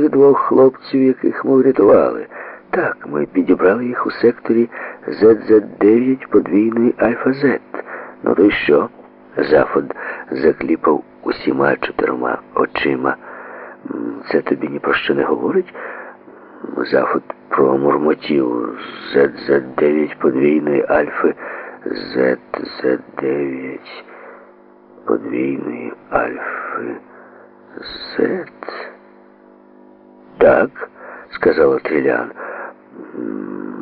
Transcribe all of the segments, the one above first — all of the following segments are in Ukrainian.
тих двох хлопців, яких ми врятували. Так, ми підібрали їх у секторі ZZ9 подвійної Альфа-Z. Ну то й що? Зафод закліпав усіма чотирма очима. Це тобі ні про що не говорить? Зафод промурмотів ZZ9 подвійної Альфи ZZ9 подвійної Альфи Z. Так, сказала Трілян.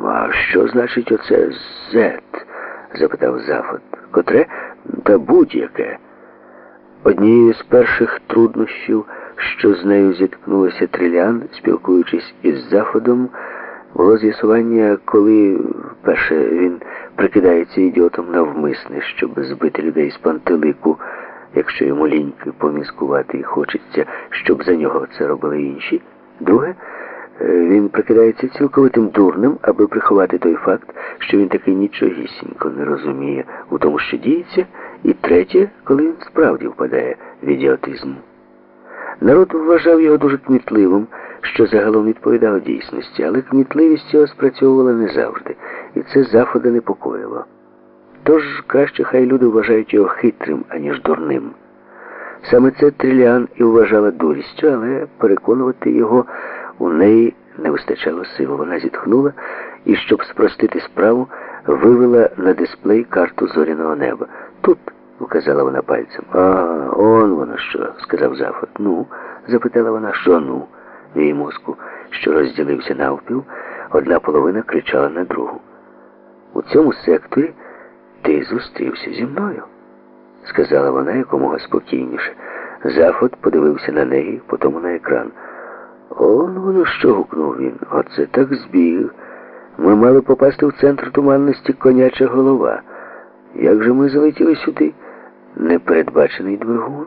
А що значить оце Z? запитав Зафот. Котре? Та будь-яке. Однією з перших труднощів, що з нею зіткнулася Трілян, спілкуючись із Заходом, було з'ясування, коли перше він прикидається ідіотом навмисне, щоб збити людей з пантелику, якщо йому ліньки поміскувати і хочеться, щоб за нього це робили інші. Друге, е, він прикидається цілковитим дурним, аби приховати той факт, що він таки нічогісінько не розуміє у тому, що діється. І третє, коли він справді впадає в ідіотизм. Народ вважав його дуже кмітливим, що загалом відповідав дійсності, але кмітливість його спрацьовувала не завжди, і це заходи непокоїло. Тож краще хай люди вважають його хитрим, аніж дурним. Саме це Тріліан і вважала дурістю, але переконувати його у неї не вистачало сил. Вона зітхнула і, щоб спростити справу, вивела на дисплей карту зоряного неба. Тут, указала вона пальцем. А, он воно що, сказав Зафот. Ну, запитала вона, що ну, в її мозку, що розділився навпіл, одна половина кричала на другу. У цьому секторі ти зустрівся зі мною, сказала вона якомога спокійніше. Зафот подивився на неї, потім на екран. Он воно що гукнув він. Оце так збіг. Ми мали попасти в центр туманності коняча голова. Як же ми залетіли сюди? Непередбачений двигун.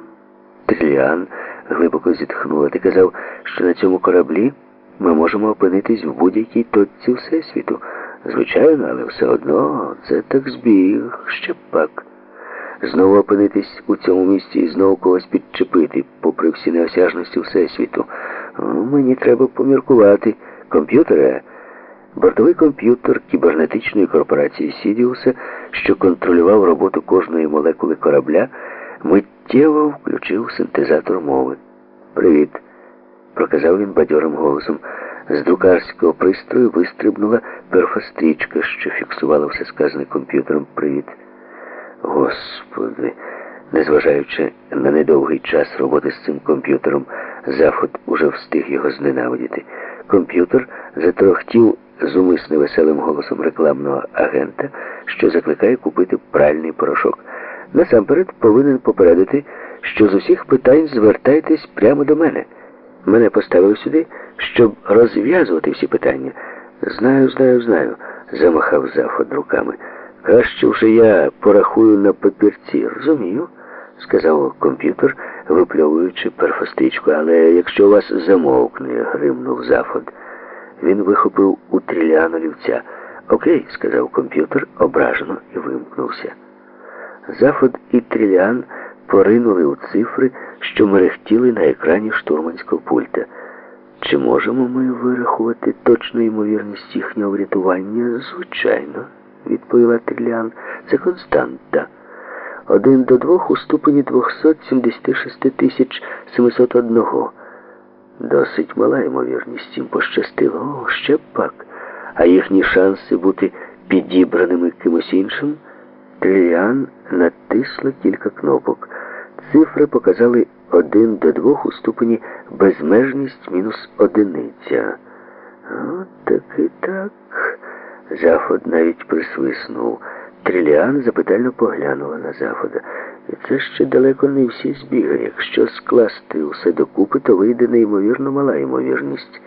Тріліан глибоко зітхнула. Ти казав, що на цьому кораблі ми можемо опинитись в будь-якій точці Всесвіту. Звичайно, але все одно це так збіг, ще пак. Знову опинитись у цьому місці і знову когось підчепити, попри всі неосяжності Всесвіту. Мені треба поміркувати. Комп'ютере, бортовий комп'ютер кібернетичної корпорації Сідіуса, що контролював роботу кожної молекули корабля, миттєво включив синтезатор мови. Привіт, проказав він бадьорим голосом. З друкарського пристрою вистрибнула перфострічка, що фіксувала все сказане комп'ютером. Привіт. Господи, незважаючи на недовгий час роботи з цим комп'ютером, Заход уже встиг його зненавидіти. Комп'ютер заторохтів з умисне веселим голосом рекламного агента, що закликає купити пральний порошок. Насамперед повинен попередити, що з усіх питань звертайтесь прямо до мене. Мене поставив сюди, щоб розв'язувати всі питання. Знаю, знаю, знаю, замахав Заход руками. Краще вже я порахую на папірці, розумію, сказав комп'ютер, випльовуючи перфострічку. Але якщо вас замовкне, гримнув Зафод. Він вихопив у тріляну лівця. Окей, сказав комп'ютер ображено і вимкнувся. Зафод і трілян поринули у цифри, що мерехтіли на екрані штурманського пульта. Чи можемо ми вирахувати точну ймовірність їхнього врятування? Звичайно, відповіла Трілян. Це константа. Один до двох у ступені 276 тисяч 701. Досить мала ймовірність їм пощастило. О, ще пак. А їхні шанси бути підібраними кимось іншим? Трілян натисла кілька кнопок. Цифри показали один до двох у ступені безмежність мінус одиниця. От таки так. Заход навіть присвиснув. Тріліан запитально поглянула на Захода. І це ще далеко не всі збіги. Якщо скласти усе докупи, то вийде неймовірно мала ймовірність.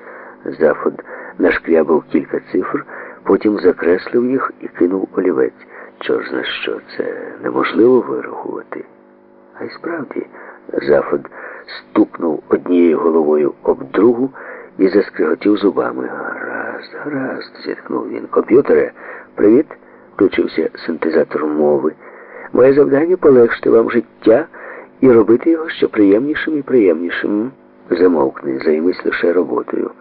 Заход нашкрябав кілька цифр, потім закреслив їх і кинув олівець. Чор зна що, це неможливо вирахувати. А й справді, Заход стукнув однією головою об другу і заскриготів зубами. Гаразд, гаразд, зітхнув він. Комп'ютере, привіт, включився синтезатор мови. Моє завдання полегшити вам життя і робити його ще приємнішим і приємнішим. Замовкни, займись лише роботою.